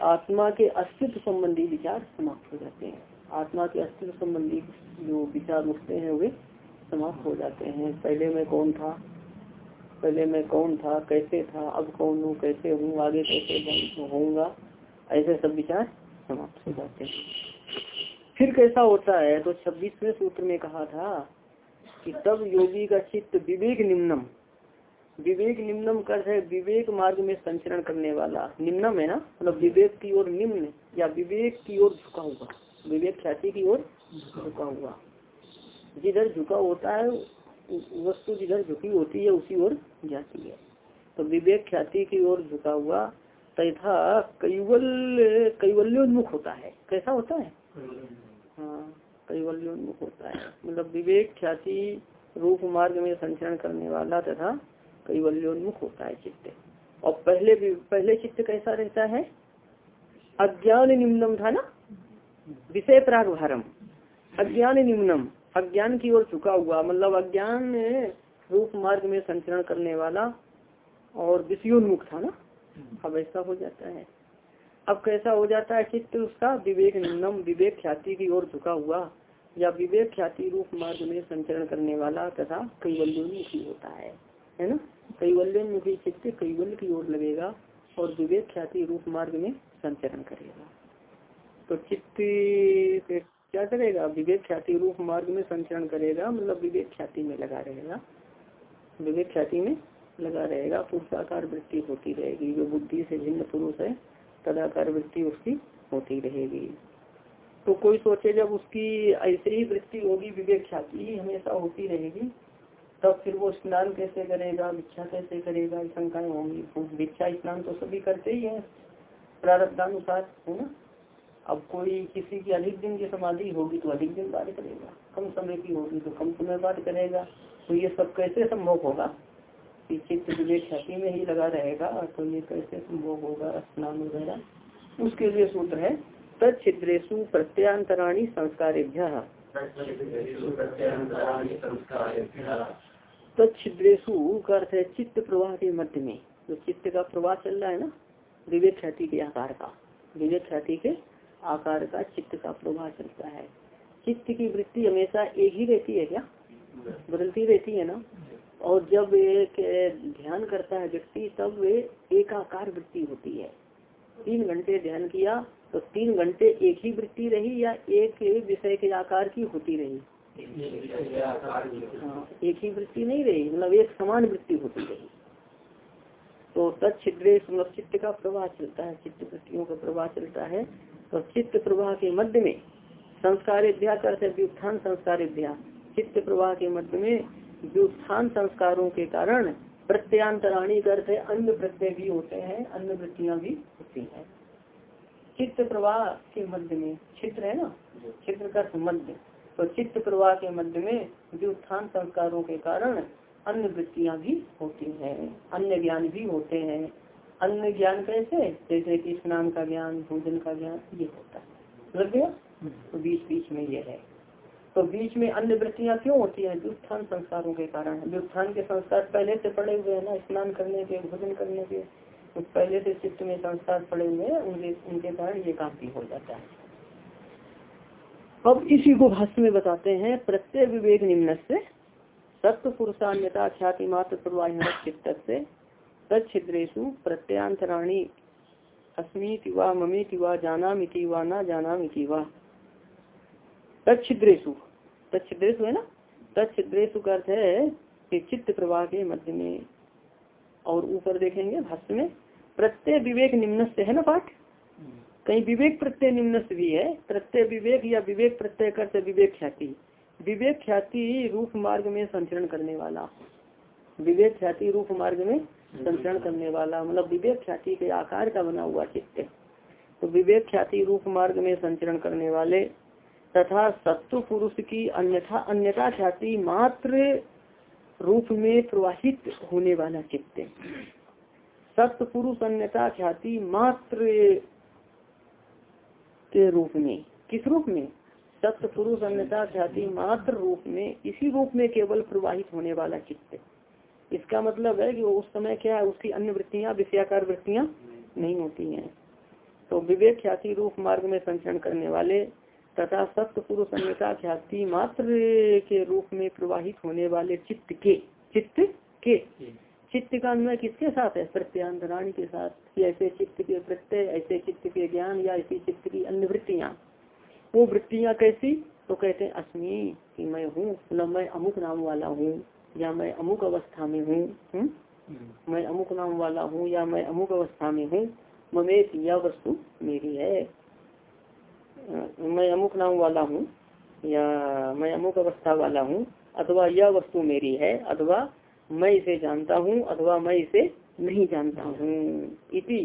आत्मा के अस्तित्व संबंधी विचार समाप्त हो जाते हैं। आत्मा के अस्तित्व संबंधी जो विचार उठते हैं, वे समाप्त हो जाते हैं। पहले मैं कौन था? पहले मैं कौन था? कैसे था? अब कौन हूँ? कैसे हूँ? आगे कैसे होऊँगा? ऐसे सब विचार समाप्त हो जाते हैं। फिर कैसा होता है? तो छब्बीसवें सूत्र में कहा था कि तब योगी का चित्त विवेक निम्नम विवेक निम्नम कर है, विवेक मार्ग में संचरण करने वाला। निम्नम है ना? मतलब विवेक की ओर निम्न या विवेक की ओर झुका हुआ। विवेक ख्याति की ओर झुका हुआ। जिधर झुका होता है वस्तु जिधर झुकी होती है, उसी ओर जाती है। तो विवेक ख्याति की ओर झुका हुआ तथा कैवल कैवल्योन्मुख होता है। कैसा होता है? हाँ कैवल्योन्मुख होता है। मतलब विवेक ख्याति रूप मार्ग में संचरण करने वाला तथा कैवल्योन्मुख होता है चित्त। और पहले भी, पहले चित्त कैसा रहता है? अज्ञान निम्नम था ना? विषय प्रागभारम। अज्ञान निम्नम। अज्ञान की ओर झुका हुआ मतलब अज्ञान रूप मार्ग में संचरण करने वाला और विषयोन्मुख था ना? अब ऐसा हो जाता है। अब कैसा हो जाता है चित्त उसका? विवेक निम्नम। विवेक ख्याति की ओर झुका हुआ या विवेक ख्याति रूप मार्ग में संचरण करने वाला तथा कई कैवल्योन्मुखी होता है। है ना? कैवल्य में भी चित्त कैवल्य की ओर लगेगा और विवेक ख्याति रूप मार्ग में संचरण करेगा। तो चित्त क्या करेगा? विवेक ख्याति रूप मार्ग में संचरण करेगा मतलब विवेक ख्याति में लगा रहेगा। विवेक ख्याति में लगा रहेगा, पुरुषाकार वृत्ति होती रहेगी, जो बुद्धि से भिन्न पुरुष है, तदाकार वृत्ति उसकी होती रहेगी। तो कोई सोचे जब उसकी ऐसे ही वृत्ति होगी, विवेक ख्याति हमेशा होती रहेगी तब फिर वो स्नान कैसे करेगा, भिक्षा कैसे करेगा शंकाएँ होंगी भिक्षा स्नान तो सभी करते ही है, प्रारब्धानुसार, है ना? अब कोई किसी की अधिक दिन की समाधि होगी तो अधिक दिन बाद करेगा, कम समय की होगी तो कम समय बाद करेगा तो ये सब कैसे संभव होगा? कि चित्त विवेक ख्याति में ही लगा रहेगा तो ये कैसे संभव होगा स्नान वगैरह? उसके लिए सूत्र है तत्द्रेशु प्रत्यांतराणी संस्कार तत्द्रेशु का अर्थ है चित्त प्रवाह के मध्य में, जो चित्त का प्रवाह चल रहा है ना, विवेक ख्याति के आकार का, विवेक ख्याति के आकार का चित्त का प्रवाह चलता है। चित्त की वृत्ति हमेशा एक ही रहती है क्या? बदलती रहती है ना? और जब एक ध्यान करता है व्यक्ति, तब एक आकार वृत्ति होती है। तीन घंटे ध्यान किया तो तीन घंटे एक ही वृत्ति रही या एक विषय के आकार की होती रही? एक ही वृत्ति नहीं रही मतलब एक समान वृत्ति होती रही। तो तत्द्रे मतलब चित्त का प्रवाह चलता है चित्त वृत्तियों का प्रवाह चलता है। तो चित्त प्रवाह के मध्य में संस्कार करते व्युत्थान संस्कार चित्त प्रवाह के मध्य में व्युत्थान संस्कारों के कारण प्रत्यांतराणी अर्थ है अन्य प्रत्यय भी होते हैं अन्य वृत्तियाँ भी होती हैं। चित्त प्रवाह के मध्य में चित्र है ना? चित्र का मध्य तो चित्त प्रवाह के मध्य में व्युत्थान संस्कारों के कारण अन्य वृत्तियाँ भी होती हैं, अन्य ज्ञान भी होते हैं। अन्य ज्ञान कैसे? जैसे कि स्नान का ज्ञान, भोजन का ज्ञान, ये होता है। लग गया? तो बीच बीच में ये है। तो बीच में अन्य वृत्तियाँ क्यों होती है? व्युत्थान संस्कारों के कारण। व्युत्थान के संस्कार पहले से पड़े हुए हैं ना, स्नान करने के, भोजन करने के। तो पहले से चित्त में संस्कार पड़े हुए हैं, उनके उनके कारण ये काम भी हो जाता है। अब इसी को भाष्य में बताते हैं, प्रत्यय विवेक निम्न से सत्य पुरुषान्यता ख्याति मात्र प्रवाह चित्त से तत्द्रेशु प्रत्यांतराणी अस्मीति व ममीति व जाना मिति व न जाना मिति व। तत्द्रेशु तत्द्रेशु है ना? तत्द्रेशु का अर्थ है कि चित्त प्रवाह के मध्य में। और ऊपर देखेंगे भाष्य में, प्रत्यय विवेक निम्न से है ना पाठ? कहीं विवेक प्रत्यय निम्न भी है, प्रत्यय विवेक या विवेक प्रत्यय करते विवेक ख्याति। विवेक ख्याति रूप मार्ग में संचरण करने वाला। विवेक ख्याति रूप मार्ग में संचरण करने वाला मतलब विवेक ख्याति के आकार का बना हुआ चित्त। तो विवेक ख्याति रूप मार्ग में संचरण करने वाले तथा सत्व पुरुष की अन्यथा अन्यथा ख्याति मात्र रूप में प्रवाहित होने वाला चित्त। सत्य पुरुष अन्यथा ख्याति मात्र के रूप में। किस रूप में? सत्य पुरुष अन्यथा ख्याति मात्र रूप में, इसी रूप में केवल प्रवाहित होने वाला चित्त इसका मतलब है कि उस समय क्या है? उसकी अन्य वृत्तियाँ, विषयाकार वृत्तियाँ नहीं होती हैं। तो विवेक ख्याति रूप मार्ग में संचरण करने वाले तथा सत्य पुरुष अन्यता ख्याति मात्र के रूप में प्रवाहित होने वाले चित्त के चित्त के। चित्त का अन्वय किसके साथ है? प्रत्यांतराणी के साथ ऐसे चित्त के प्रत्यय ऐसे चित्त के ज्ञान या ऐसी चित्त की अन्य वृत्तियाँ। वो वृत्तियाँ कैसी? तो कहते हैं अस्मी कि मैं हूँ न मैं अमुक नाम वाला हूँ या मैं अमुक अवस्था में हूँ हम्म? मैं अमुक नाम वाला हूँ या मैं अमुक अवस्था में हूँ ममेश यह वस्तु मेरी है। मैं अमुक नाम वाला हूँ या मैं अमुक अवस्था वाला हूँ अथवा यह वस्तु मेरी है अथवा मैं इसे जानता हूँ अथवा मैं इसे नहीं जानता हूँ। इति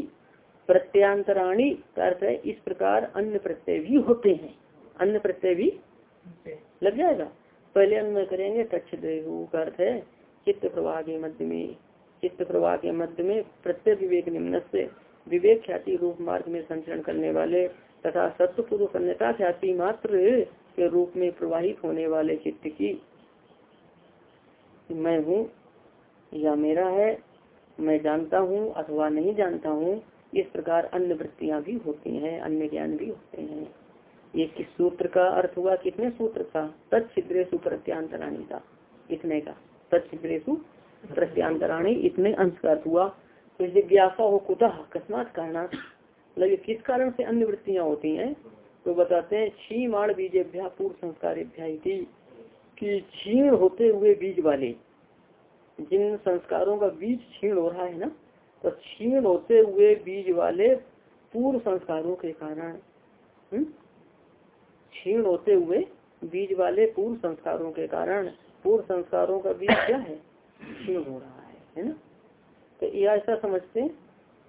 प्रत्यांतराणी का अर्थ है इस प्रकार अन्य प्रत्यय भी होते हैं। अन्य प्रत्यय भी लग जाएगा। पहले अन्य करेंगे तक्ष का अर्थ है चित्त प्रवाह के मध्य में। चित्त प्रवाह के मध्य में प्रत्यय विवेक निम्न से विवेक ख्याति रूप मार्ग में संचरण करने वाले तथा सत्य पुरुष अन्यता ख्याति मात्र के रूप में प्रवाहित होने वाले चित्त की। मैं हूँ या मेरा है, मैं जानता हूँ अथवा नहीं जानता हूँ, इस प्रकार अन्य वृत्तियाँ भी होती हैं, अन्य ज्ञान भी होते हैं। ये किस सूत्र का अर्थ हुआ, कितने सूत्र का? तत्द्रेशु प्रत्यांतराणी का, इतने का। तत्द्रेशु प्रत्यांतराणी, इतने अंश का अर्थ हुआ तो जिज्ञासा हो कुतः? अकस्मात कारण लगे किस कारण से अन्य वृत्तियाँ होती हैं? तो बताते हैं छी माण बीजेभ्या पूर्व संस्कार की छीण होते हुए बीज वाले जिन संस्कारों का बीज क्षीण हो रहा है ना तो क्षीण होते हुए बीज वाले पूर्व संस्कारों के कारण हम्म? क्षीण होते हुए बीज वाले पूर्व संस्कारों के कारण पूर्व संस्कारों का बीज क्या है क्षीण हो रहा है है ना तो यह ऐसा समझते हैं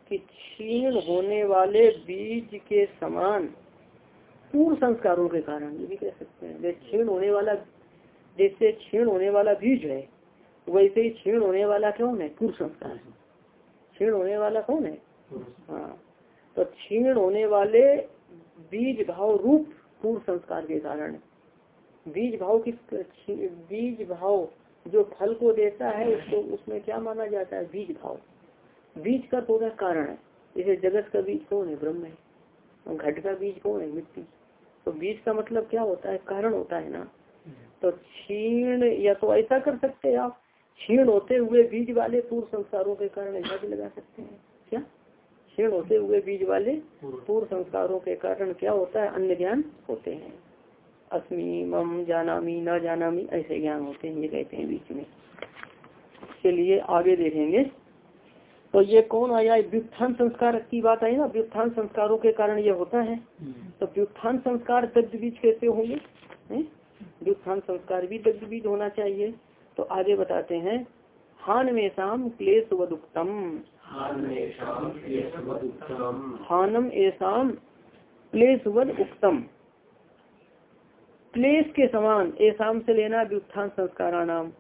कि क्षीण होने वाले बीज के समान पूर्व संस्कारों के कारण, ये भी कह सकते हैं क्षीण होने वाला, जैसे क्षीण होने वाला बीज है वैसे ही क्षीण होने वाला कौन है? पूर्व संस्कार क्षीण होने वाला कौन है? हाँ। तो क्षीण होने वाले बीज भाव रूप पूर्व संस्कार के कारण। बीज भाव किस बीज भाव जो फल को देता है उसको उसमें क्या माना जाता है? बीज भाव। बीज का थोड़ा कारण है। जैसे जगत का बीज कौन है? ब्रह्म है। घट का बीज कौन है? मिट्टी। तो बीज का मतलब क्या होता है? कारण होता है ना। तो क्षीण या तो ऐसा कर सकते हैं आप क्षीण होते हुए बीज वाले पूर्व संस्कारों के कारण ऐसा भी लगा सकते हैं। क्या? क्षीण होते हुए बीज वाले पूर्व संस्कारों के कारण क्या होता है? अन्य ज्ञान होते हैं। अस्मी मम जानामी, न जानामी, ऐसे ज्ञान होते हैं, ये कहते हैं बीच में। चलिए, आगे देखेंगे। तो ये कौन आया? व्युत्थान संस्कार की बात आई ना? व्युत्थान संस्कारों के कारण ये होता है। तो व्युत्थान संस्कार दग्ध बीज कैसे होंगे? व्युत्थान संस्कार भी दग्ध बीज होना चाहिए। तो आगे बताते हैं। हान में शाम क्लेश वदुक्तम हानम एसाम क्लेश वद उत्तम क्लेश के समान एसाम से लेना व्युत्थान संस्कारा नाम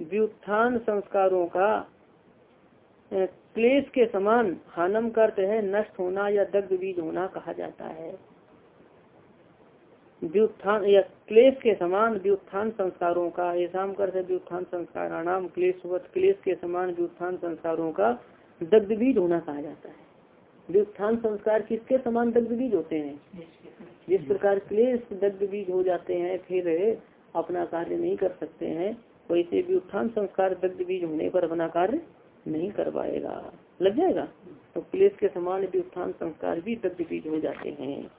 व्युत्थान संस्कारों का क्लेश के समान हानम करते हैं नष्ट होना या दग्ध बीज होना कहा जाता है। व्युत्थान, या क्लेश के समान व्युत्थान संस्कारों का ऐसा करते व्युत्थान संस्कार नाम क्लेश क्लेश के समान व्युत्थान संस्कारों का दग्ध बीज होना कहा जाता है। व्युत्थान संस्कार किसके समान दग्ध बीज होते हैं? जिस प्रकार क्लेश दग्ध बीज हो जाते हैं, फिर अपना कार्य नहीं कर सकते हैं, वैसे व्युत्थान संस्कार दग्ध बीज होने पर अपना कार्य नहीं कर पाएगा। लग जाएगा? तो क्लेश के समान व्युत्थान संस्कार भी दग्ध बीज हो जाते हैं।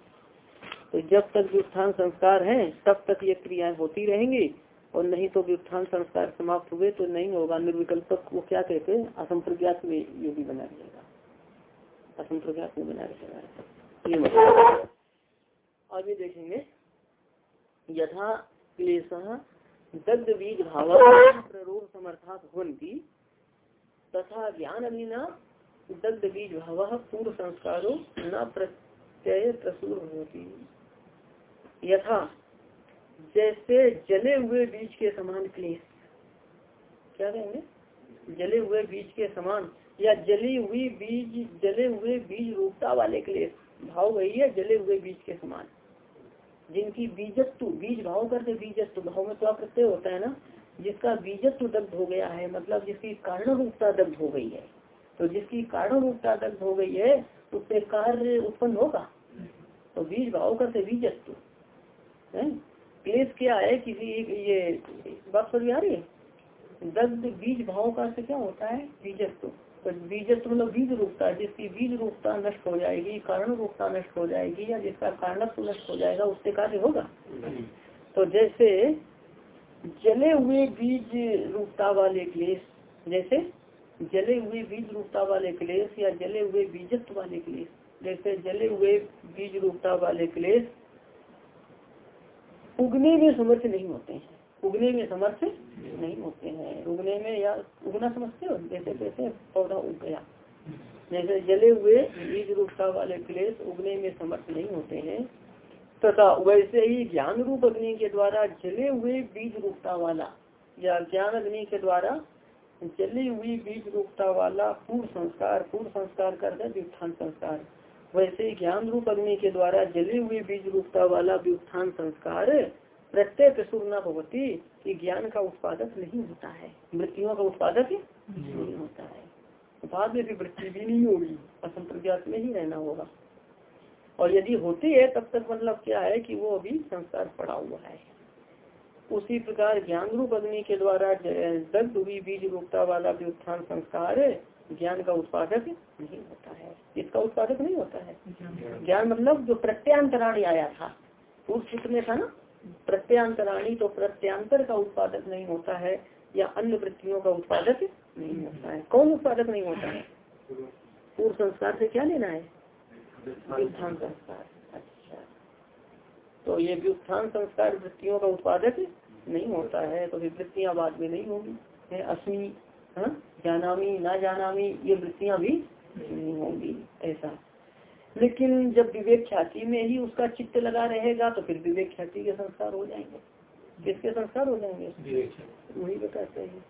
तो जब तक व्युत्थान संस्कार है, तब तक ये क्रियाएँ होती रहेंगी। और नहीं तो व्युत्थान संस्कार समाप्त हुए तो नहीं होगा। निर्विकल्प वो क्या कहते हैं? असम प्रज्ञात में ये भी बना रहेगा। असम प्रज्ञात में बना रहेगा। ये आगे देखेंगे। यथा क्लेश दग्ध बीज भाव प्ररोह समर्थात की तथा ज्ञान अधीना दग्ध बीज भाव पूर्व संस्कारों न प्रत्यय प्रसुर होती यथा, जैसे जले हुए बीज के समान क्लेश। क्या कहेंगे? जले हुए बीज के समान, या जली हुई बीज, जले हुए बीज रूपता वाले क्लेश। भाव वही है, जले हुए बीज के समान। जिनकी बीजत्व, बीज भाव करते बीजत्व। भाव में तो प्रत्यय होता है ना? जिसका बीजत्व दग्ध हो गया है मतलब जिसकी कारण रूपता दग्ध हो गई है। तो जिसकी कारण रूपता दग्ध हो गई है, उससे कार्य उत्पन्न होगा। तो बीज भाव करते से क्लेश क्या है? किसी एक ये बात समझ आ रही है? दग्ध बीज भाव का से क्या होता है? बीजत्व। तो बीजत्व मतलब बीज रूपता जिसकी बीज रूपता नष्ट हो जाएगी कारण रूपता नष्ट हो जाएगी या जिसका कारणत्व नष्ट हो जाएगा उससे कार्य होगा। तो जैसे जले हुए बीज रूपता वाले क्लेश जैसे जले हुए बीज रूपता वाले क्लेश या जले हुए बीजत्व वाले क्लेश जैसे जले हुए बीज रूपता वाले क्लेश उगने में समर्थ नहीं होते हैं। उगने में समर्थ नहीं होते हैं। उगने में या उगना समझते हो? जैसे कैसे पौधा उग गया। जैसे जले हुए बीज रूपता वाले क्लेश उगने में समर्थ नहीं होते हैं। तथा वैसे ही ज्ञान रूप अग्नि के द्वारा जले हुए बीज रूपता वाला या ज्ञान अग्नि के द्वारा जली हुई बीज रूपता वाला पूर्व संस्कार पूर्व संस्कार कर व्युत्थान संस्कार। वैसे ज्ञान रूप अग्नि के द्वारा जली हुई बीज रूपता वाला व्युत्थान संस्कार प्रत्यय प्रसुर न भगवती कि ज्ञान का उत्पादक नहीं होता है। मृत्युओं का उत्पादक नहीं होता है। बाद में भी वृत्ति भी नहीं होगी, असंप्रज्ञात में ही रहना होगा। और यदि होती है, तब तक मतलब क्या है कि वो अभी संस्कार पड़ा हुआ है। उसी प्रकार ज्ञान रूप अग्नि के द्वारा दग्ध हुई बीज रूपता वाला भी उत्थान संस्कार ज्ञान का उत्पादक नहीं होता है। इसका उत्पादक नहीं होता है? ज्ञान। मतलब जो प्रत्यांतराणी आया था। पूर्व सूत्र में था ना? प्रत्यांतराणी तो प्रत्यांतर का उत्पादक नहीं होता है या अन्य वृत्तियों का उत्पादक नहीं होता है। कौन उत्पादक नहीं होता है? पूर्व संस्कार से क्या लेना है? व्युत्थान संस्कार। अच्छा। तो ये व्युत्थान संस्कार वृत्तियों का उत्पादक नहीं होता है तो फिर वृत्तियाँ बाद में नहीं होगी। अस्मी हाँ? जानामी ना जानामी ये वृत्तियाँ भी नहीं होंगी ऐसा। लेकिन जब विवेक ख्याति में ही उसका चित्त लगा रहेगा तो फिर विवेक ख्याति के संस्कार हो जाएँगे। किसके संस्कार हो जाएँगे? वही बताते हैं।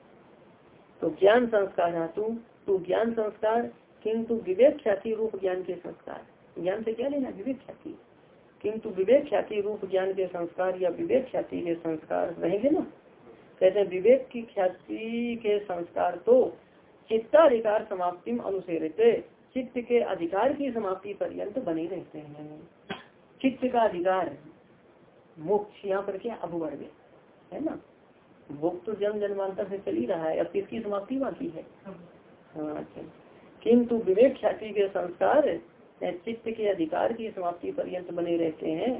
तो ज्ञान संस्कार धातु तो ज्ञान संस्कार किंतु विवेक ख्याति रूप ज्ञान के संस्कार। ज्ञान से क्या लेना? विवेक ख्याति। किंतु विवेक ख्याति रूप ज्ञान के संस्कार या विवेक ख्याति के संस्कार रहेंगे ना? कहते हैं, विवेक की ख्याति के संस्कार तो चित्ताधिकार समाप्ति में अनुसेरित चित्त के अधिकार की समाप्ति पर्यंत बने रहते हैं। चित्त का अधिकार मोक्ष यहाँ पर क्या? अभवर्ग है ना? भोग तो जन्म जन्मांतर से चल ही रहा है। अब किसकी समाप्ति बाकी है? हाँ अच्छा। किंतु विवेक ख्याति के संस्कार चित्त के अधिकार की समाप्ति पर्यंत बने रहते हैं।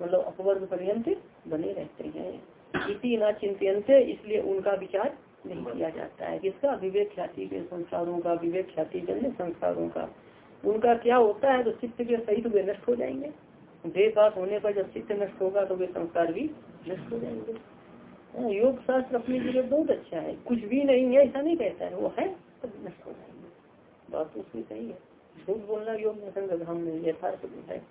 मतलब अपवर्ग पर्यंत बने रहते हैं। इसी न चिंतन इसलिए उनका विचार नहीं किया जाता है। किसका? विवेक ख्याति के संसारों का विवेक ख्याति जन्य संस्कारों का। उनका क्या होता है तो चित्त के सहित वे नष्ट हो जाएँगे। देह पास होने पर जब चित्त नष्ट होगा तो वे संस्कार भी नष्ट हो जाएँगे। हाँ, योग शास्त्र अपनी जगह बहुत अच्छा है। कुछ भी नहीं है ऐसा नहीं कहता है। वो है तो नष्ट हो जाएँगे। बात तो उसकी सही है। झूठ बोलना योग का धाम नहीं यथार्थ है।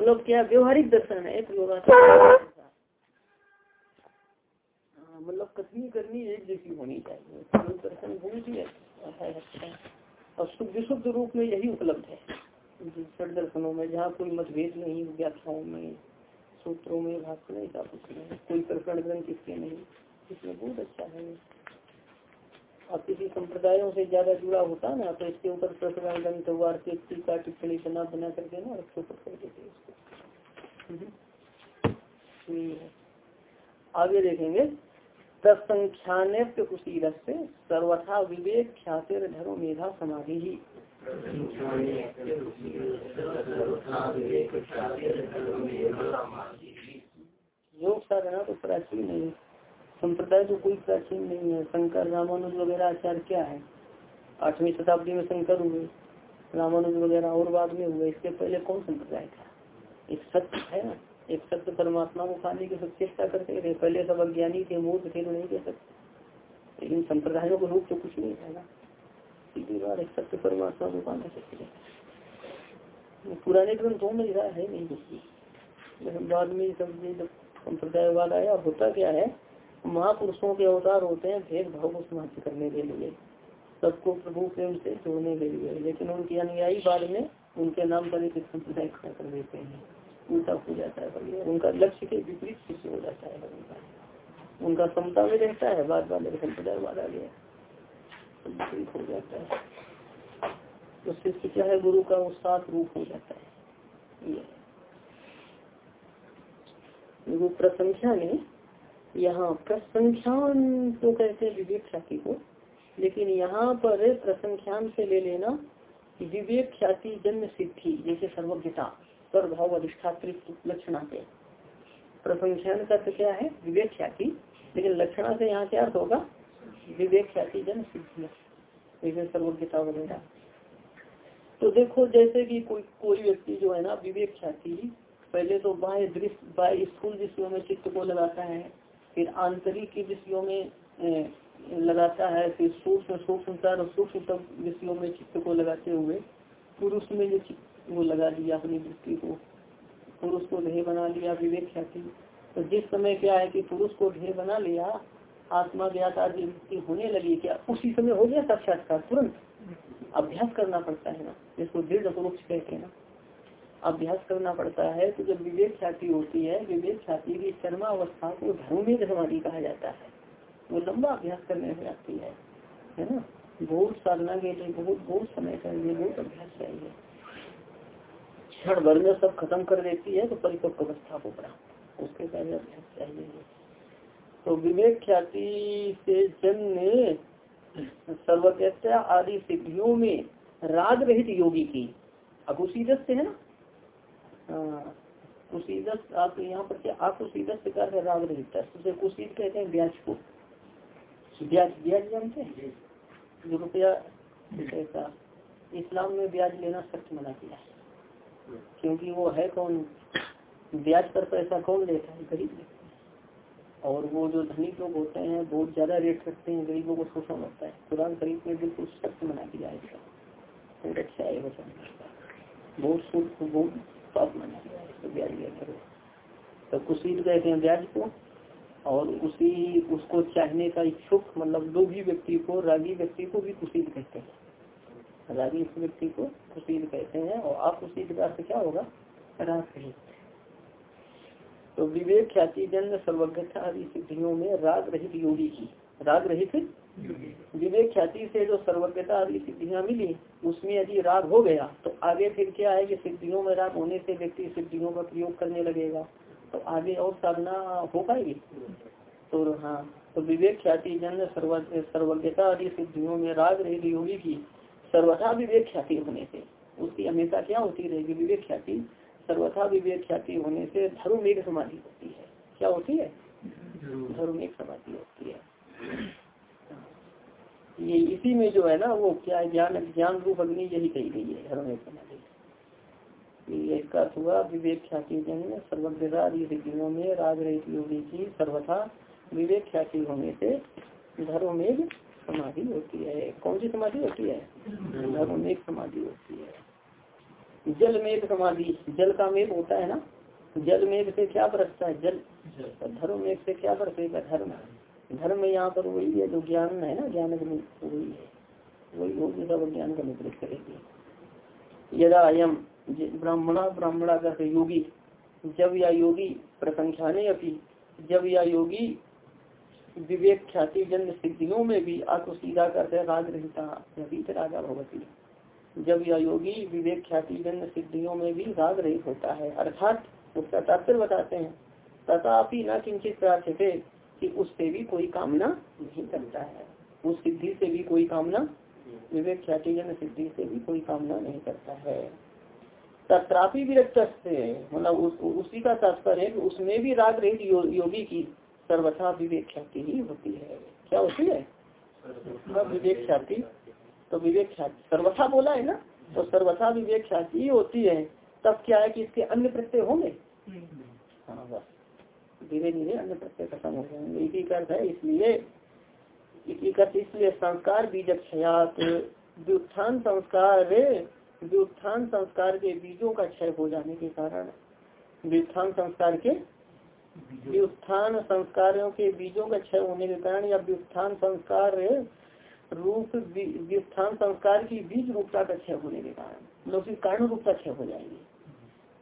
मतलब क्या व्यवहारिक दर्शन है हाँ, मतलब कथनी करनी एक जैसी होनी चाहिए। दर्शन ही। अच्छा। और शुद्ध विशुद्ध रूप में यही उपलब्ध है। षड दर्शनों में जहाँ कोई मतभेद नहीं व्याख्याओं में सूत्रों में भाषण ऐसा कुछ नहीं। कोई प्रकरण ग्रंथ इसके नहीं इसमें बहुत अच्छा है। और किसी संप्रदायों से ज़्यादा जुड़ा होता ना तो इसके ऊपर प्रसंग वार्षिक टीका टिप्पणी बना बना करके ना रखे ऊपर कर देते इसको आगे देखेंगे। तत्संख्यान कुशील से सर्वथा विवेक ख्यातिर धर्म मेधा समाधि। ही योग साधना तो प्राचीन नहीं संप्रदाय तो कोई प्राचीन नहीं है। शंकर रामानुज वगैरह आचार्य क्या है? आठवीं शताब्दी में शंकर हुए रामानुज वगैरह और बाद में हुए। इसके पहले कौन संप्रदाय था? एक सत्य है ना? एक सत्य परमात्मा को पाने की सब चेष्टा करते थे पहले सब अज्ञानी थे, मूर्ख थे तो नहीं कह सकते। लेकिन संप्रदायों को रूप तो कुछ नहीं था ना। सीधी बात एक सत्य परमात्मा को पाने सकते पुराने ग्रंथों में रहा है? नहीं कुछ बाद में सब संप्रदाय वाद आया होता क्या है, महापुरुषों के अवतार होते हैं भेदभाव को समाप्त करने के लिए। सबको प्रभु प्रेम से जोड़ने के लिए। लेकिन उनके अनुयायी बाद में उनके नाम पर एक संप्रदाय खड़ा कर देते हैं। उल्टा हो जाता है उनका लक्ष्य के विपरीत सिद्ध हो जाता है उनका उनका समता में रहता है बाद वाले संप्रदायवाद आ गया हो। जाता है। तो शिष्य क्या है? गुरु का सात रूप हो जाता है। ये। प्रसंख्या ने यहाँ प्रसंख्यान तो कहते हैं विवेक ख्याति को, लेकिन यहाँ पर प्रसंख्यान से ले लेना विवेक ख्याति जन्म सिद्धि, जैसे सर्वज्ञता। स्वभाव अधिष्ठातृत्व लक्षणा के प्रसंख्यान का क्या है? विवेक ख्याति। लेकिन लक्षणा से यहाँ क्या अर्थ होगा? विवेक ख्याति जन्म सिद्धि जैसे सर्वज्ञता वगैरह। तो देखो, जैसे कि कोई कोई व्यक्ति जो है ना, विवेक ख्याति, पहले तो बाह्य दृश्य बाह्य स्थूल दृश्यों में चित्त को लगाता है, फिर आंतरिक की दृश्यों में लगाता है, फिर सूक्ष्म सूक्ष्मता और सूक्ष्म विषयों में चित्त को लगाते हुए, पुरुष में जो चित्त वो लगा लिया अपनी दृष्टि को। पुरुष को ध्येय बना लिया, विवेक ख्याति तो जिस समय क्या है कि पुरुष को ध्येय बना लिया, आत्मा ज्ञात आदि होने लगी क्या? उसी समय हो गया साक्षात्कार, तुरंत अभ्यास करना पड़ता है ना, जिसको दृढ़ पुरुष कहते हैं ना। अभ्यास करना पड़ता है तो जब विवेक ख्याति होती है, विवेक ख्याति की चरमा अवस्था को धर्म कहा जाता है। वो लंबा अभ्यास करने से आती है है ना? बहुत साधना के लिए, बहुत बहुत समय चाहिए, बहुत अभ्यास चाहिए। क्षण भर में सब खत्म कर देती है तो परिपक्व अवस्था को प्राप्त उसके पहले अभ्यास चाहिए तो विवेक ख्याति से जन्म सर्वज्ञता आदि सिद्धियों में राग रहित योगी की। अकुशीदत से है ना? कुशीदत आप यहाँ पर क्या आप कुशीदत से कर राग रहित है कुशीद कहते हैं ब्याज को। ब्याज ब्याज जानते हैं? जो। रुपया इस्लाम में ब्याज लेना सख्त मना किया है। क्योंकि वो है कौन? ब्याज पर पैसा कौन लेता है? गरीब और वो जो धनिक लोग होते हैं, बहुत ज़्यादा रेट रखते हैं, गरीबों को शोषण होता है। कुरान शरीफ में बिल्कुल सख्त मना किया है इसका। बहुत अच्छा है वचन बहुत शुद्ध बहुत पाप माना इसको ब्याज लिया करो तो कुशीद कहते हैं ब्याज को, और उसी, उसको चाहने का इच्छुक मतलब लोभी व्यक्ति को, रागी व्यक्ति को भी कुशीद कहते हैं। रागी व्यक्ति को कुशीद कहते हैं और आप कुशीद का अर्थ क्या होगा? राग रहित तो विवेक ख्याति जन्म सर्वज्ञता आदि सिद्धियों में राग रहित योगी की। राग रहित विवेक ख्याति से जो सर्वज्ञता आदि सिद्धियाँ मिली, उसमें यदि राग हो गया तो आगे फिर क्या है कि सिद्धियों में राग होने से व्यक्ति सिद्धियों का प्रयोग करने लगेगा। तो आगे और साधना हो पाएगी? तो हाँ तो विवेक ख्याति जन सर्वज्ञता आदि सिद्धियों में राग रहित योगी की सर्वथा विवेक ख्याति होने से। उसकी हमेशा क्या होती रहेगी? विवेक ख्याति सर्वथा विवेक ख्याति होने से धर्म एक समाधि होती है। क्या होती है? धर्म एक समाधि होती है। ये इसी में जो है ना, वो क्या ज्ञान ज्ञान रूप अग्नि यही कही गई है धर्म एक समाधि इसका हुआ विवेक ख्याति जन्म में राग रहित योगी की सर्वथा विवेक ख्याति होने से धर्मेग समाधि होती है। कौन सी समाधि होती है? धर्मेग समाधि होती है। जल मेघ समाधि जल का मेघ होता है ना? जल मेघ से क्या बरसता है? जल। धर्म मेघ से क्या बरसेगा? धर्म। धर्म में यहाँ पर वही है जो ज्ञान है ना? ज्ञान वही है। वही होगी सब ज्ञान का निवृत्त करेगी। यदा अयम ब्राह्मणा ब्राह्मणा का योगी जब या योगी प्रसंख्याने अपनी जब या योगी विवेक ख्याति जन्म सिद्धियों में भी आत्मसीधा करते राग रहता राजा भगवती जब यह योगी विवेक ख्याति जन्म सिद्धियों में भी राग रहित होता है अर्थात उसका तात्पर्य बताते हैं तथापि न किंचित प्रार्थ्य कि उससे भी कोई कामना नहीं करता है। उस सिद्धि से भी कोई कामना विवेक ख्याति जन्म सिद्धि से भी कोई कामना नहीं करता है। तथापि विरक्त मतलब उस, उसी का तात्पर्य है उसमें भी राग रहित यो, योगी की सर्वथा विवेक ख्याति ही होती है। क्या होती है? विवेक ख्याति तो विवेक ख्याति सर्वथा बोला है ना? तो सर्वथा विवेक ख्याति ही होती है। तब क्या है कि इसके अन्य प्रत्यय होंगे? हाँ बस। धीरे धीरे अन्य प्रत्यय खत्म हो जाएँगे। ही अर्थ है, इसलिए इसलिए संस्कार बीज क्षयात व्युत्थान संस्कार व्युत्थान संस्कार के बीजों का क्षय हो जाने के कारण, व्युत्थान संस्कार के व्युत्थान संस्कारों के बीजों का क्षय होने के कारण या व्युत्थान संस्कार रूप, व्युत्थान संस्कार की बीज रूपता का क्षय होने के कारण मतलब कारण रूपता क्षय हो जाएगी।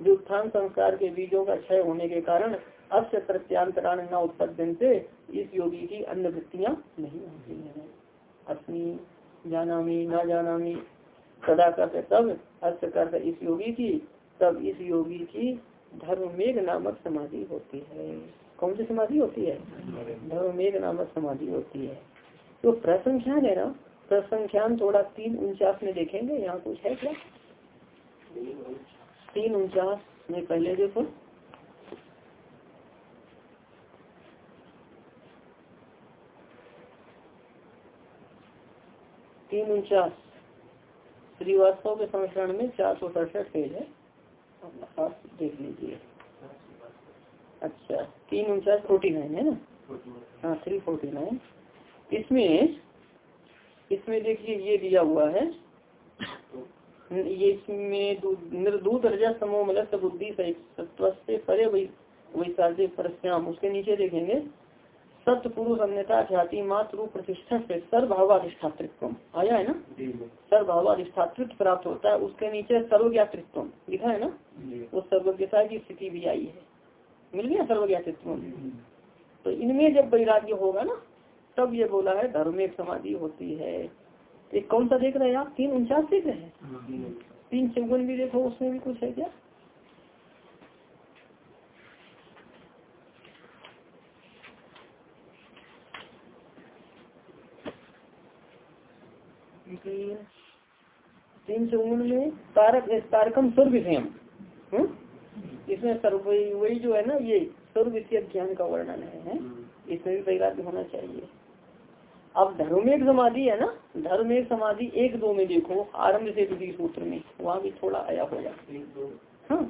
व्युत्थान संस्कार के बीजों का क्षय होने के कारण अस्य प्रत्यांतराण न उत्पादन से इस योगी की अन्य वृत्तियाँ नहीं होती है। अपनी जानामी, न जानामी, सदा करते तब अस्य करते इस योगी की, तब इस योगी की धर्ममेघ नामक समाधि होती है। कौन सी समाधि होती है? धर्ममेघ नामक समाधि होती है। तो प्रसंख्यान है ना? प्रसंख्यान थोड़ा तीन उनचास में देखेंगे, यहाँ कुछ है क्या? तीन उनचास में पहले देखो। तीन उनचास। श्रीवास्तव के संस्करण में चार सौ सड़सठ पेज है। आप देख लीजिए। अच्छा तीन उनचास फोर्टी नाइन है ना? हाँ थ्री फोर्टी नाइन इसमें इसमें देखिए ये दिया हुआ है। ये इसमें निर्दूत रजा समो मलस बुद्धि से परे वही वही परस्याम उसके नीचे देखेंगे। सत्य पुरुष अन्यता ख्याति मात्र प्रतिष्ठा से सर्वभावाधिष्ठातृत्व आया है ना? सर्वभावाधिष्ठातृत्व प्राप्त होता है उसके नीचे सर्वज्ञातृत्व लिखा है ना? वो सर्वज्ञता की स्थिति भी आई है। मिल गया सर्वज्ञातृत्व तो इनमें जब वैराग्य होगा ना तब ये बोला है धर्म एक समाधि होती है। एक कौन सा देख रहे हैं आप? तीन उनचास देख रहे हैं? तीन चौवन भी देखो उसमें भी कुछ है क्या? तीन चौवन में तारक तारकम स्वर्ग हम्म? इसमें सर्व वही जो है ना ये स्वर्ग ज्ञान का वर्णन है, है? इसमें भी वैराग्य होना चाहिए अब धर्म एक समाधि है ना धर्म एक समाधि एक दो में देखो आरंभ से दूसरी सूत्र में वहाँ भी थोड़ा आया होगा हाँ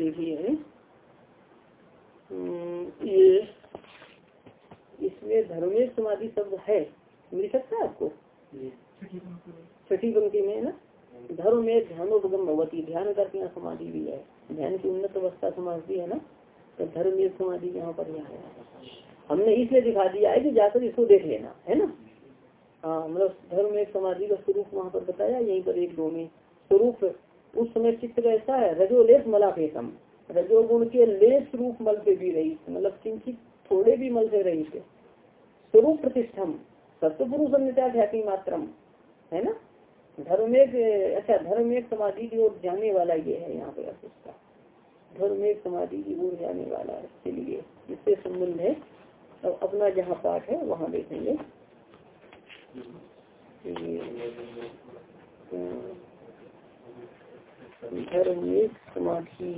देखिए हम्म, ये इसमें धर्मेश समाधि शब्द है। मिल सकता है आपको? छठी पंक्ति में। ना? धर्म में ध्यानोपगम भगवती ध्यान करके यहाँ समाधि भी है। ध्यान की उन्नत अवस्था समाधि है ना? तो धर्म में समाधि यहाँ पर यहाँ है। हमने इसलिए दिखा दिया है कि जाकर इसको देख लेना है ना? हाँ मतलब धर्म में समाधि का स्वरूप वहाँ पर बताया यहीं पर एक दो में स्वरूप उस समय चित्त कैसा है रजोलेस मलापेतम। रजोगुण के लेस रूप मल से भी रही मतलब किंचित थोड़े भी मल से रही थे। स्वरूप प्रतिष्ठम सत्य पुरुष ख्याति मात्रम, है ना? धर्म एक अच्छा धर्म एक समाधि की ओर जाने वाला ये है यहाँ पे उसका। धर्म एक समाधि की ओर जाने वाला है इसलिए इससे संबंध है। अब अपना जहाँ पाठ है, वहाँ देखेंगे। धर्म एक समाधि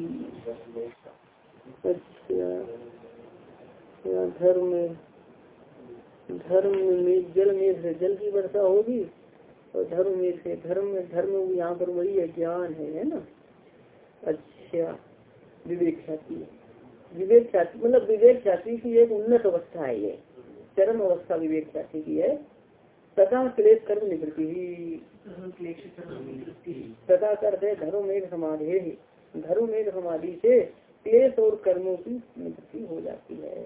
अच्छा धर्म धर्म में जल में से जल की वर्षा होगी और धर्म में से धर्म में धर्म यहाँ पर वही है ज्ञान है है ना अच्छा विवेक ख्याति विवेक ख्याति मतलब विवेक ख्याति की एक उन्नत अवस्था है। ये चरम अवस्था विवेक ख्याति की है। तथा क्लेश कर्म निवृत्ति तथा करते धर्म एक समाधि। धर्म एक समाधि से क्लेश और कर्मों की निवृत्ति हो जाती है।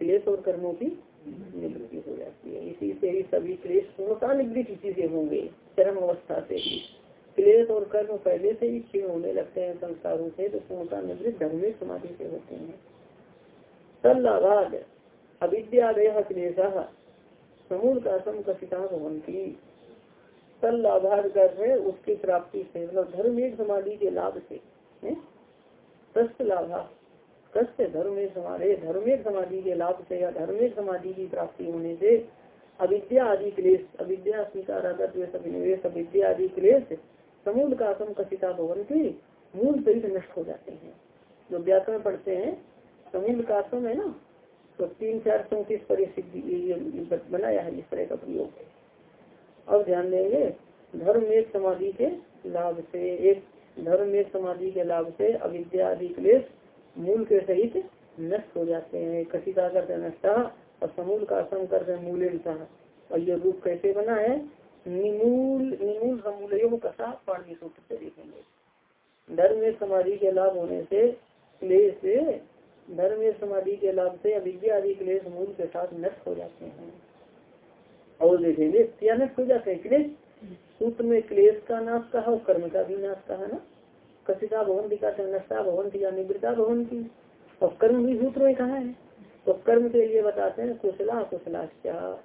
क्लेश और कर्मों की निवृत्ति हो जाती है। इसी से ही सभी क्लेश पूर्णता निवृत्त इसी से होंगे, चरम अवस्था से ही। क्लेश और कर्म पहले से ही क्षीण होने लगते हैं संस्कारों से तो पूर्णता निवृत्त धर्म समाधि से होते हैं। तल्लाभाद अविद्यादय क्लेश समूल का सम कथिता भवंती सल लाभार कर है, उसकी प्राप्ति से मतलब धर्म एक समाधि के लाभ से कष्ट लाभा, कष्ट धर्म समाधि धर्म एक समाधि के लाभ से या धर्म एक समाधि की प्राप्ति होने से, अविद्या आदि क्लेश, अविद्या स्वीकार अविद्या आदि क्लेश समूल का सम कथिता भवंती मूल सहित नष्ट हो जाते हैं। जो व्याकरण पढ़ते हैं समूल का है ना तो तीन चार चौतीस पर सिद्धि बनाया है, इस तरह का प्रयोग। अब ध्यान देंगे, धर्म एक समाधि के लाभ से, एक धर्म एक समाधि के लाभ से अविद्या आदि क्लेश मूल के सहित नष्ट हो जाते हैं। कथिता करते नष्टा और समूल का असम करते मूल और ये रूप कैसे बना है? निमूल निमूल समूल कथा पाणी सूत्र से देखेंगे। धर्म में समाधि के लाभ होने से क्लेश धर्म में समाधि के लाभ से अभिज्ञा आदि क्लेश मूल के साथ नष्ट हो जाते हैं। और देखेंगे क्या नष्ट हो जाते हैं क्लेश सूत्र में क्लेश का नाश कहा, और कर्म का भी नाश कहा ना? कथिता भवन की कहते नष्टा भवन की या निवृत्ता भवन की। और कर्म भी सूत्र में कहा है। तो कर्म के लिए बताते हैं, कुशला कुशला क्या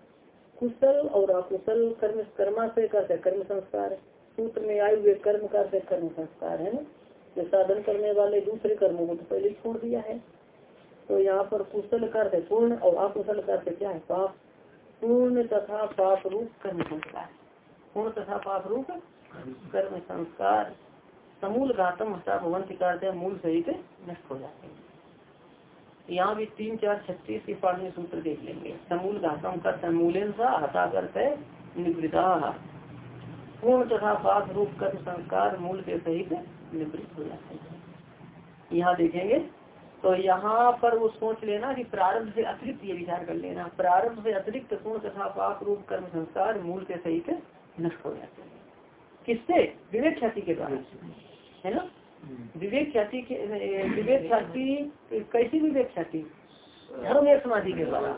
कुशल और अकुशल कर्म, कर्मा से करते कर्म संस्कार। सूत्र में आए हुए कर्म करते कर्म संस्कार है ना? जो साधन करने वाले दूसरे कर्मों को तो पहले छोड़ दिया है। तो यहाँ पर कुशल करते पूर्ण और अकुशल करते क्या है? पाप। पूर्ण तथा पाप रूप कर्म संस्कार। पूर्ण तथा पाप रूप कर्म संस्कार। समूल घातम हटा भवन करते मूल सहित नष्ट हो जाते हैं। यहाँ भी तीन, चार, छत्तीस के पाठ में सूत्र देख लेंगे। समूल घातम कर समूलन सा, हता करते निवृता पूर्ण तथा पाप रूप कर्म संस्कार मूल के सहित निवृत्त हो जाते हैं। यहाँ देखेंगे तो यहाँ पर वो सोच लेना कि प्रारंभ से अतिरिक्त ये विचार कर लेना। प्रारंभ से अतिरिक्त पूर्ण तथा पाप रूप कर्म संस्कार मूल के सहित नष्ट हो जाते हैं। किससे? विवेक ख्याति के द्वारा। है ना? विवेक ख्याति के विवेक ख्याति कैसी विवेक ख्याति? धर्म एक समाधि के द्वारा।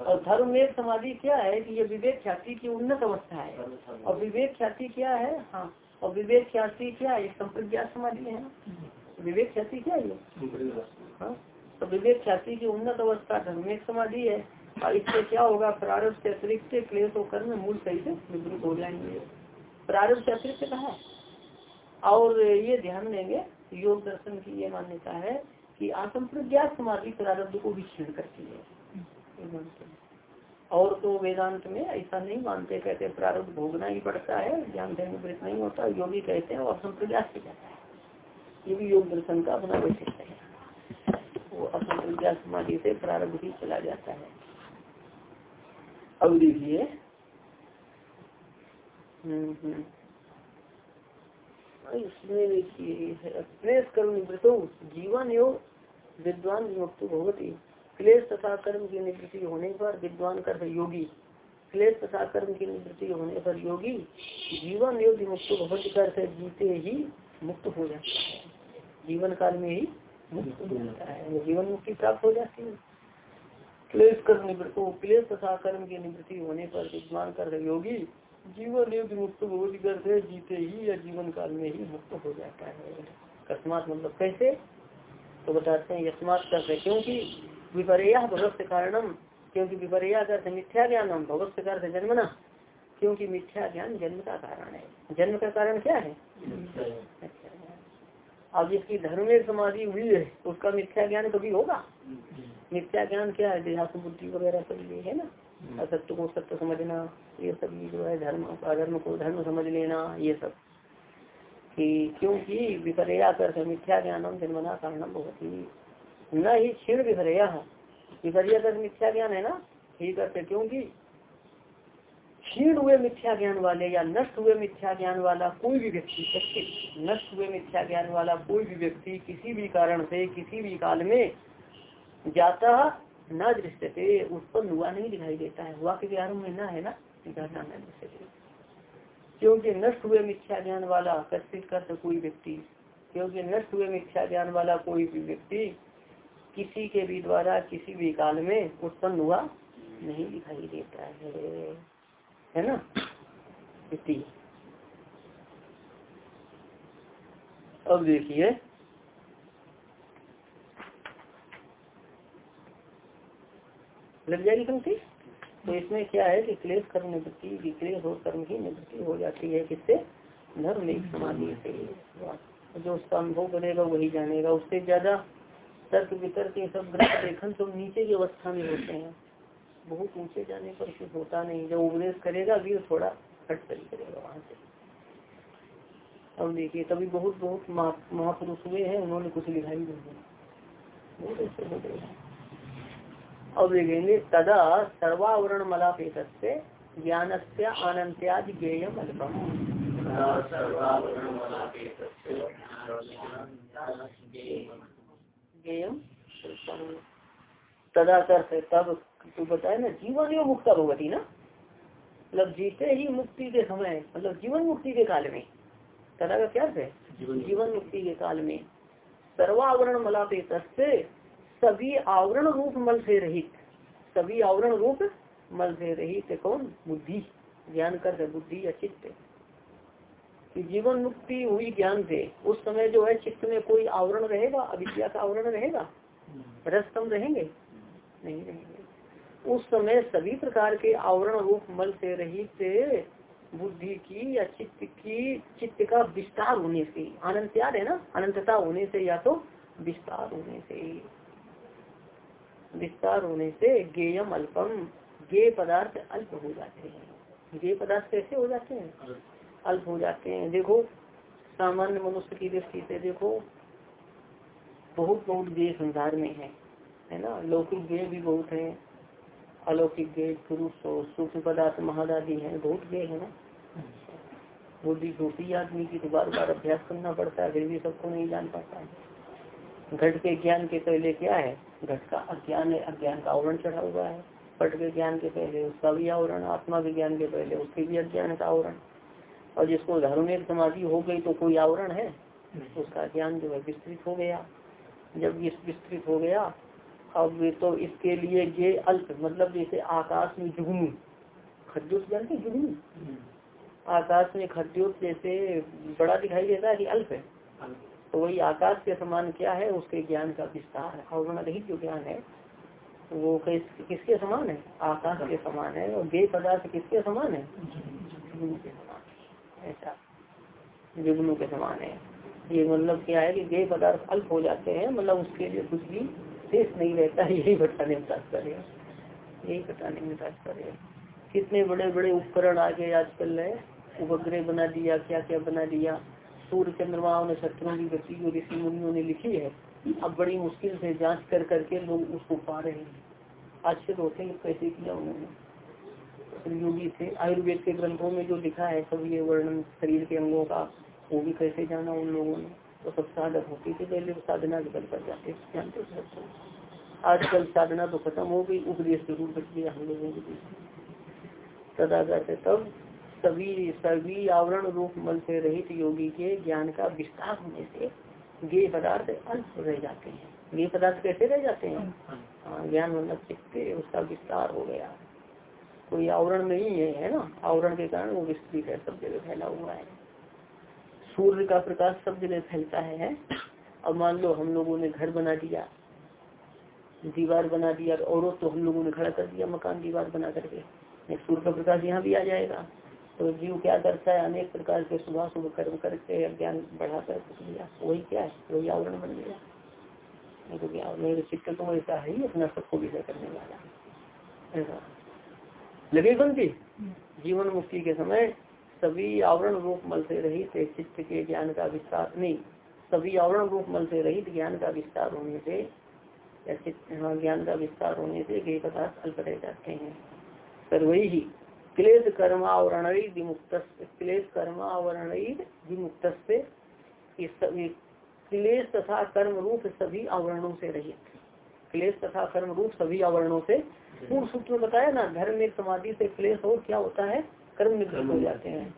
और धर्म एक समाधि क्या है कि ये विवेक ख्याति की उन्नत अवस्था है। और विवेक ख्याति क्या है? हाँ। और विवेक ख्याति क्या है? संप्रज्ञात समाधि है विवेक ख्याति क्या है? हाँ? तो विवेक ख्याति की उन्नत अवस्था धर्मेक समाधि है, और इससे क्या होगा? प्रारंभ से अतिरिक्त क्लेश और कर्म मूल सही से विवृत हो जाएँगे। प्रारंभ से अतिरिक्त कहा? और ये ध्यान देंगे, योग दर्शन की ये मान्यता है कि असंप्रज्ञात समाधि प्रारब्ध को छीण करती है। और तो वेदांत में ऐसा नहीं मानते, कहते प्रारब्ध भोगना ही पड़ता है, ज्ञान निवृत्त नहीं होता, योगी कहते हैं और असंप्रज्ञात से जाता है। ये भी योग दर्शन का अपना वैशिष्ट है। वो असंप्रज्ञात समाधि से प्रारंभ ही चला जाता है। अब देखिए। हम्म हम्म। इसमें देखिए क्लेश कर्म निवृत्तो जीवन योग विद्वान विमुक्त भगवती क्लेश तथा कर्म की निवृत्ति होने पर विद्वान कर योगी। क्लेश तथा कर्म की निवृत्ति होने पर योगी जीवन योग विमुक्त भगवती कर जीते ही मुक्त हो जाता है। जीवन काल में ही मुक्त हो जाता है। जीवन मुक्ति प्राप्त हो जाती है। क्लेश कर्म निवृत्तो क्लेश तथा कर्म की निवृत्ति होने पर विद्वान कर योगी, जीवन योग मुक्त बोध करते जीते ही या जीवन काल में ही मुक्त हो जाता है। अकस्मात मतलब कैसे? तो बताते हैं यस्मात करते क्योंकि विपर्या भगवत कारणम, क्योंकि विपर्या करते मिथ्या ज्ञान भगवत अर्थ जन्मना। क्योंकि मिथ्या ज्ञान जन्म का कारण है। जन्म का कारण क्या है? अब जिसकी धर्म में समाधि हुई है उसका मिथ्या ज्ञान कभी होगा? मिथ्या ज्ञान क्या है? देहात बुद्धि वगैरह सब ये है ना? असत्य को सत्य समझना ये सब ये जो है धर्म अधर्म को धर्म समझ लेना ये सब। कि क्योंकि विपर्या कर मिथ्या ज्ञानम जन्मना कारणम बहुत ही न ही क्षीण विपर्या। विपर्या कर मिथ्या ज्ञान है ना? ठीक करते क्योंकि क्षीण हुए मिथ्या ज्ञान वाले या नष्ट हुए मिथ्या ज्ञान वाला कोई भी व्यक्ति नष्ट हुए मिथ्या ज्ञान वाला कोई भी व्यक्ति किसी भी कारण से, किसी भी काल में जाता न दृश्यते उत्पन्न हुआ नहीं दिखाई देता है। वाक्य के आरंभ में न है ना? जाता न दृश्यते क्योंकि नष्ट हुए मिथ्या ज्ञान वाला कर्षित कर कोई व्यक्ति, क्योंकि नष्ट हुए मिथ्या ज्ञान वाला कोई भी व्यक्ति किसी के भी द्वारा, किसी भी काल में उत्पन्न हुआ नहीं दिखाई देता है। है ना? इति अब देखिए। लग जाएगी पंक्ति? तो इसमें क्या है कि क्लेश कर्म निवृत्ति क्लेश और कर्म की निवृत्ति हो जाती है किससे धर्म एक समाधि से जो उसका अनुभव करेगा वही जानेगा। उससे ज़्यादा तर्क वितर्क ये सब ग्रह लेखन सब नीचे की अवस्था में होते हैं। बहुत ऊँचे जाने पर कुछ होता नहीं। जब उपदेश करेगा भी थोड़ा हट कर करेगा वहाँ से। अब देखिए तभी बहुत बहुत महापुरुष हुए हैं उन्होंने कुछ लिखाई नहीं। बहुत हो गए अब देखेंगे तदा सर्वावरण मलापेत ज्ञान से अनंत्यादि ज्ञेयम अल्पम। गेयम तदा कर तब तू बताए ना जीवन एवं मुक्ता भगवती ना। मतलब जीते ही मुक्ति के समय मतलब जीवन मुक्ति के काल में। तदा का क्या है? जीवन मुक्ति। के काल में सर्वावरण मलापेत तस्ते सभी आवरण रूप मल से रहित। सभी आवरण रूप मल से रहित कौन? बुद्धि। ज्ञान कर बुद्धि या चित्त। कि जीवन मुक्ति हुई ज्ञान से उस समय जो है चित्त में कोई आवरण रहेगा? अविद्या का आवरण रहेगा? रस्तम रहेंगे? नहीं रहेंगे। उस समय सभी प्रकार के आवरण रूप मल से रहित बुद्धि की या चित्त की, चित्त का विस्तार होने से, अनंत याद है ना? अनंतता होने से या तो विस्तार होने से। विस्तार होने से गेयम अल्पम गे पदार्थ अल्प हो जाते हैं। गे पदार्थ कैसे हो जाते हैं? अल्प हो जाते हैं। देखो, सामान्य मनुष्य की दृष्टि से देखो बहुत बहुत गे संसार में है है ना? लौकिक गे भी बहुत है। अलौकिक गे पुरुष और सूक्ष्म पदार्थ महादादी है बहुत गे है ना। बुद्धि छोटी आदमी की तो बार बार अभ्यास करना पड़ता है फिर भी सबको नहीं जान पाता है। घट के ज्ञान के पहले क्या है? घट का अज्ञान है अज्ञान का आवरण चढ़ा हुआ है। पट के ज्ञान के पहले उसका भी आवरण आत्मा के ज्ञान के पहले उसके भी अज्ञान का आवरण। और जिसको धार्मिक समाधि हो गई तो कोई आवरण है? उसका ज्ञान जो है विस्तृत हो गया। जब ये विस्तृत हो गया अब तो इसके लिए ये अल्प मतलब जैसे आकाश में जुगनू। खद्युत जानते जुगनू? आकाश में खद्युत जैसे बड़ा दिखाई देता है कि अल्प है। तो वही आकाश के समान क्या है? उसके ज्ञान का विस्तार है। आवरण रहित जो ज्ञान है वो किस, किसके समान है? आकाश के समान है। और गे पदार्थ किसके समान है? के समान ऐसा। जुगनू के समान है। ये मतलब क्या है कि गे पदार्थ अल्प हो जाते हैं मतलब उसके लिए कुछ भी शेष नहीं रहता, यही बताने में तात्पर्य यही बताने में तात्पर्य कितने बड़े बड़े उपकरण आगे आजकल है उपग्रह बना दिया क्या क्या बना दिया? सूर्य चंद्रमा नक्षत्रों की गति जो ऋषि मुनियों ने लिखी है। अब बड़ी मुश्किल से जाँच कर करके लोग उसको पा रहे हैं। आश्चर्य होते हैं कैसे किया उन्होंने? योगी थे। आयुर्वेद के ग्रंथों में जो लिखा है सब ये वर्णन शरीर के अंगों का, वो भी कैसे जाना उन लोगों ने? तो सब साधक होती थी पहले साधना के बल पर जाते जानते आजकल साधना तो खत्म हो गई उपदेश ज़रूर बच गया हम लोगों के बीच करते तब सभी सभी आवरण रूप मन से रहित योगी के ज्ञान का विस्तार होने से गे पदार्थ अल्प रह जाते हैं गे पदार्थ कैसे रह जाते हैं ज्ञान मतलब चित्ते उसका विस्तार हो गया कोई आवरण नहीं है है ना आवरण के कारण वो विस्तृत है सब जगह फैला हुआ है सूर्य का प्रकाश सब जगह फैलता है, है? अब मान लो हम लोगों ने घर बना दिया दीवार बना दिया और तो हम लोगों ने खड़ा कर दिया मकान दीवार बना करके। सूर्य का प्रकाश यहाँ भी आ जाएगा। तो जीव क्या करता है? अनेक प्रकार के सुबह शुभ कर्म करके अज्ञान बढ़ाकर कुछ दिया वही क्या है? वही आवरण बन गया। नहीं तो क्या मेरे तो ऐसा है ही अपना सबको विजय करने वाला ऐसा लगे बनती जीवन मुक्ति के समय सभी आवरण रूप मल से रहित चित्त के ज्ञान का विस्तार नहीं सभी आवरण रूप मल से रहित ज्ञान का विस्तार होने से हाँ, ज्ञान का विस्तार होने से गए पदार्थ अल्प रह जाते हैं। पर वही ही क्लेश कर्मावरण विमुक्त क्लेश कर्मावरण विमुक्त क्लेश तथा कर्म रूप सभी आवरणों से रहित क्लेश तथा कर्म रूप सभी आवरणों से पूर्व सूत्र में बताया ना धर्म में समाधि से क्लेश और क्या होता है? कर्म निवृत्त हो जाते हैं।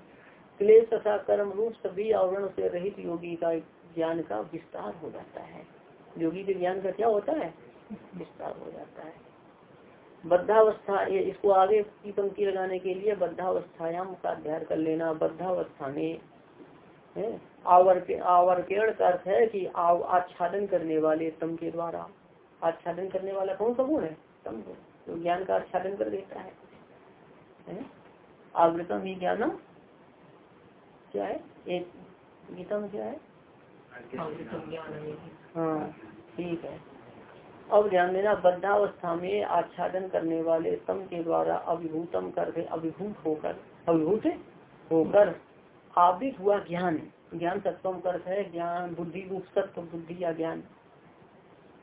क्लेश तथा कर्म रूप सभी आवरण से रहित योगी का ज्ञान का विस्तार हो जाता है। योगी के ज्ञान का क्या होता है? विस्तार हो जाता है। बद्धावस्था ये इसको आगे की पंक्ति लगाने के लिए बद्धावस्थायाम का अध्ययन कर लेना। बद्धावस्था में आवर्केण का अर्थ है कि आच्छादन करने वाले तम के द्वारा। आच्छादन करने वाला कौन सा गुण है? तम तो ज्ञान का आच्छादन कर देता है, है? आवृतम ही ज्ञान क्या है? एक गीता में क्या है? हाँ। ठीक है। अब ध्यान देना बद्धावस्था में आच्छादन करने वाले तम के द्वारा अभिभूतम करके अभिभूत होकर अभिभूत होकर आवित हुआ ज्ञान। ज्ञान तत्व अर्थ है ज्ञान बुद्धि रूप सत्व बुद्धि या ज्ञान।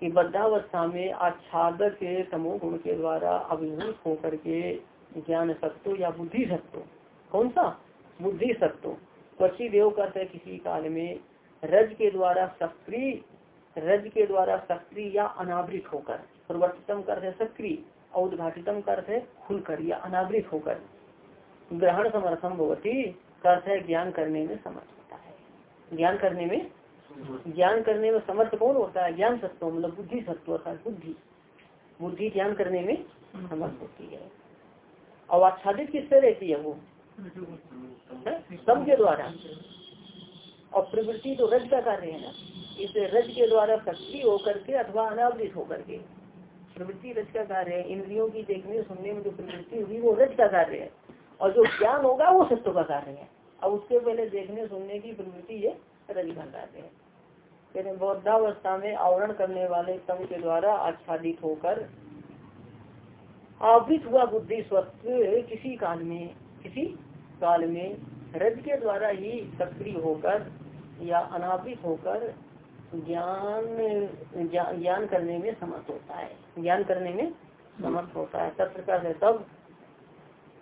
की बद्धावस्था में आच्छादक के तमो गुण के द्वारा अभिभूत होकर के ज्ञान सत्व या बुद्धि सत्व कौन सा? बुद्धि सत्व क्वची देव करते किसी काल में रज के द्वारा सक्रिय, रज के द्वारा सक्रिय या अनावृत होकर, प्रवर्तितम कर सक्रिय और उद्घाटितम कर खुलकर या अनावृत होकर, ग्रहण समर्थम भवती अर्थ है ज्ञान करने में समर्थ होता है। ज्ञान करने में? ज्ञान करने में समर्थ कौन होता है? ज्ञान सत्व मतलब बुद्धि सत्व अर्थात बुद्धि। बुद्धि ज्ञान करने में समर्थ होती है। और आच्छादित किससे रहती है वो? सब के द्वारा। और प्रवृत्ति तो रज का कार्य है ना। इसे रज के द्वारा सक्रिय होकर के अथवा अनावृत होकर के। प्रवृत्ति रज का कार्य है। इंद्रियों की देखने, सुनने में जो प्रवृत्ति हुई वो रज का कार्य है। और जो ज्ञान होगा, वो सत्व का कार्य है। अब उसके पहले देखने, सुनने की प्रवृत्ति ये रज का कार्य है। बौद्धावस्था में आवरण करने वाले तम के द्वारा आच्छादित होकर आवृत हुआ बुद्धि स्वत्व किसी काल में, किसी काल में रज के द्वारा ही सक्रिय होकर या अनावृत होकर ज्ञान ज्ञान करने में समर्थ होता है। ज्ञान करने में समर्थ होता है। तब प्रकार है तब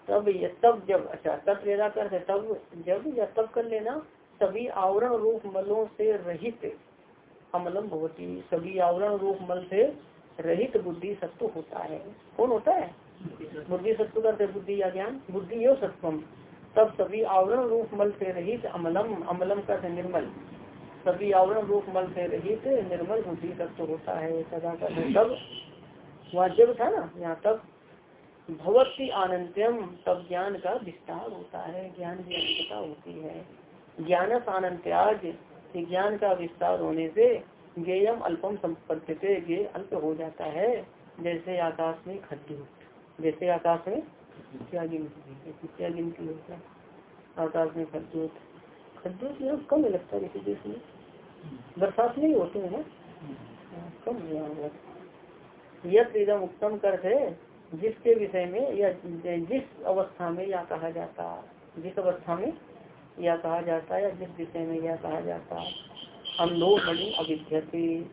तब ये तब जब अच्छा तब लेना कर तब, जब या तब कर लेना, सभी आवरण रूप मलों से रहित अमलम भवती। सभी आवरण रूप मल से रहित बुद्धि सत्व होता है। कौन होता है? बुद्धि सत्व करते बुद्धि या ज्ञान? बुद्धि यो सत्वम। तब सभी आवरण रूप मल से रहित अमलम अमलम करते निर्मल। सभी आवरण रूप मल से रहित निर्मल बुद्धि तत्व होता है। सदा कर तब, वहाँ जब था ना, यहाँ तब भगवती आनंत्यम, तब ज्ञान का विस्तार होता है। ज्ञान की अनंतता होती है। ज्ञान आनंत्याज ज्ञान का विस्तार होने से ज्ञम अल्पम संपत्ति ये अल्प हो जाता है, जैसे आकाश में खद्दू जैसे आकाश में क्या गिनती क्या गिनती होता है? आकाश में खद्दूत खद्दूत यहाँ कम लगता है किसी में बरसात में ही होते हैं ना? कम यहाँ यदम उत्तम कर है, जिसके विषय में या जिस अवस्था में या कहा जाता जिस अवस्था में या कहा जाता या जिस विषय में यह कहा जाता अंधो मणि अविध्यते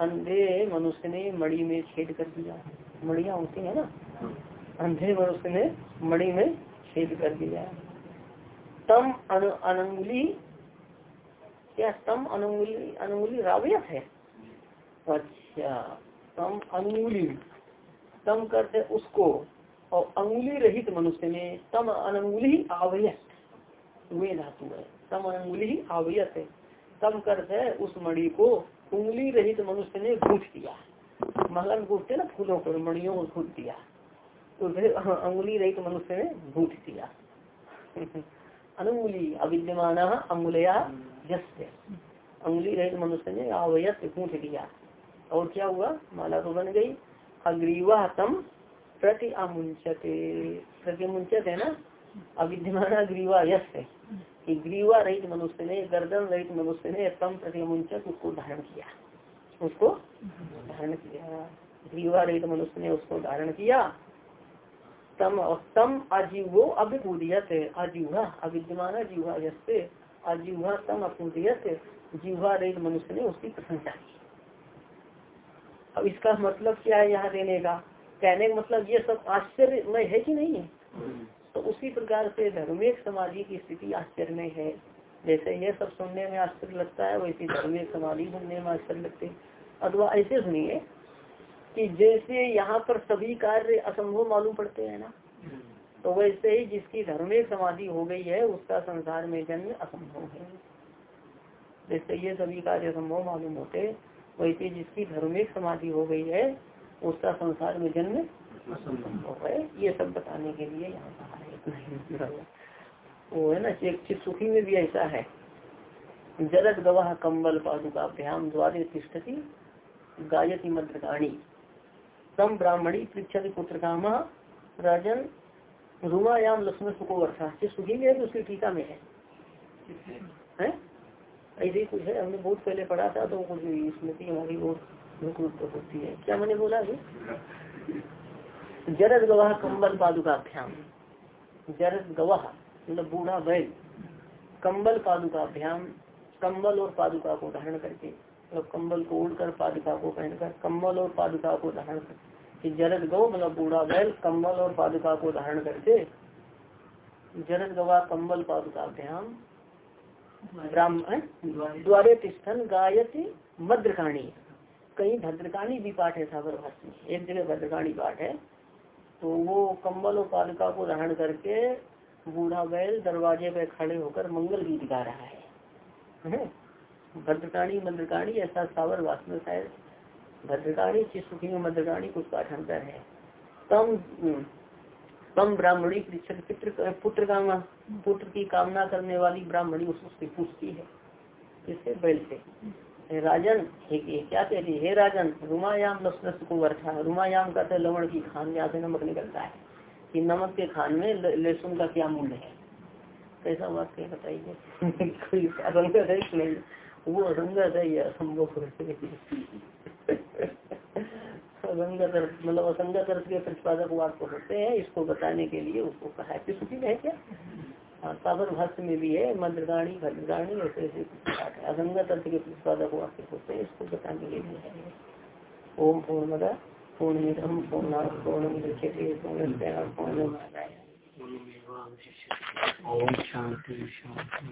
अंधे मनुष्य ने मणि में छेद कर दिया। मणिया होती है ना? अंधे मनुष्य ने मणि में छेद कर दिया। तम अनुंगली, क्या तम अनुंगली अनुंगली रावियत है? अच्छा तम अनुंगली। तम करते उसको, और अंगुली रहित मनुष्य ने तम अनंगुली आवयत वे धातु है। तम अनंगुली आवयत है। तम करते उस मणि को उंगली रहित मनुष्य ने घूट दिया। महलन घूटते ना फूलों को, मणियों को घूट दिया। तो अंगुली रहित मनुष्य ने घूट दिया। अनुंगुली अविद्यमान अंगुलया जस्य अंगुली रहित मनुष्य ने आवयत घूट दिया। और क्या हुआ? माला तो बन गई। अग्रीवा तम प्रति अमुंचते प्रति है ना? अविद्यमान अग्रीवा यश है कि ग्रीवा रहित मनुष्य ने, गर्दन रहित मनुष्य ने तम प्रति मुंचत उसको धारण किया। उसको धारण किया। ग्रीवा रहित मनुष्य ने उसको धारण किया। तम और तम अजीवो अभिपूदियत अजीवा अविद्यमान जीवा यश अजीवा तम अपूदियत, जीवा रहित मनुष्य ने उसकी प्रशंसा की। अब इसका मतलब क्या है यहाँ देने का? कहने का मतलब ये सब आश्चर्य है कि नहीं? है तो उसी प्रकार से धर्मिक समाधि की स्थिति आश्चर्य में है। जैसे ये सब सुनने में आश्चर्य लगता है वैसे धर्मिक समाधि सुनने में आश्चर्य लगते अथवा ऐसे सुनिए कि जैसे यहाँ पर सभी कार्य असंभव मालूम पड़ते हैं ना तो वैसे ही जिसकी धर्मिक समाधि हो गई है उसका संसार में जन्म असंभव है। जैसे ये सभी कार्य असंभव मालूम होते वैसे जिसकी धर्मिक समाधि हो गई है उसका संसार में जन्म है ये सब बताने के लिए यहाँ कहा है वो है ना चित सुखी में भी ऐसा है। जलद गवाह कम्बल पादुकाभ्याम द्वारे तिष्ठती गायती मद्रकाणी। तम ब्राह्मणी पृछति पुत्र काम राजन रुमायाम लक्ष्मण सुखो वर्षा सुखी में है तो उसकी टीका में है, है? ऐसे कुछ है हमने बहुत पहले पढ़ा था तो कुछ स्मृति हमारी बहुत रुक रुक होती है। क्या मैंने बोला अभी? जरद गवाह कम्बल पादुकाभ्याम। जरद गवाह मतलब बूढ़ा बैल, कंबल पादुकाभ्याम कम्बल और पादुका को धारण करके मतलब कम्बल को उड़कर पादुका को पहनकर कम्बल और पादुका को धारण कर जरद गौ मतलब बूढ़ा बैल कम्बल और पादुका को धारण करके, जरद गवाह, कंबल पादुकाभ्याम, ब्राह्मण, द्वारे तिष्ठन, गायत मद्रकाणी कहीं भद्रकाणी भी पाठ है, सागर भाषा में। एक जगह भद्रकाणी पाठ है। तो वो कम्बल और पालिका को धारण करके बूढ़ा बैल दरवाजे पे खड़े होकर मंगल गीत गा रहा है। भद्रकाणी मद्रकाणी ऐसा सावर वास में शायद भद्रकाणी चित्सुखी में मद्रकाणी कुछ पाठांतर है। तम तम ब्राह्मणी पितृ, पुत्र कामना पुत्र की कामना करने वाली ब्राह्मणी उससे पूछती है, किससे? बैल से। राजन क्या कहती है? राजन, रुमायाम लक्ष्मण को अर्था रुमायाम का लवण की खान जहाँ से नमक निकलता है कि नमक के खान में लहसुन का क्या मूल्य है? कैसा बात है बताइए? कोई असंगत है नहीं? वो असंगत है या असंभव मतलब असंगत अर्थ के प्रतिपादक को होते हैं, इसको बताने के लिए उसको कहा है। किसी है क्या? हाँ सागर भाष्य में भी है मद्रगाणी भद्रगाणी ऐसे ऐसे असंगत अर्थ के प्रतिपादक वाक्य होते हैं इसको बताने के लिए है। ओम पूर्ण पूर्णमिदम पूर्णा पूर्णम पूर्ण पूर्णस्य पूर्णमादाय। ओम शांति शांति।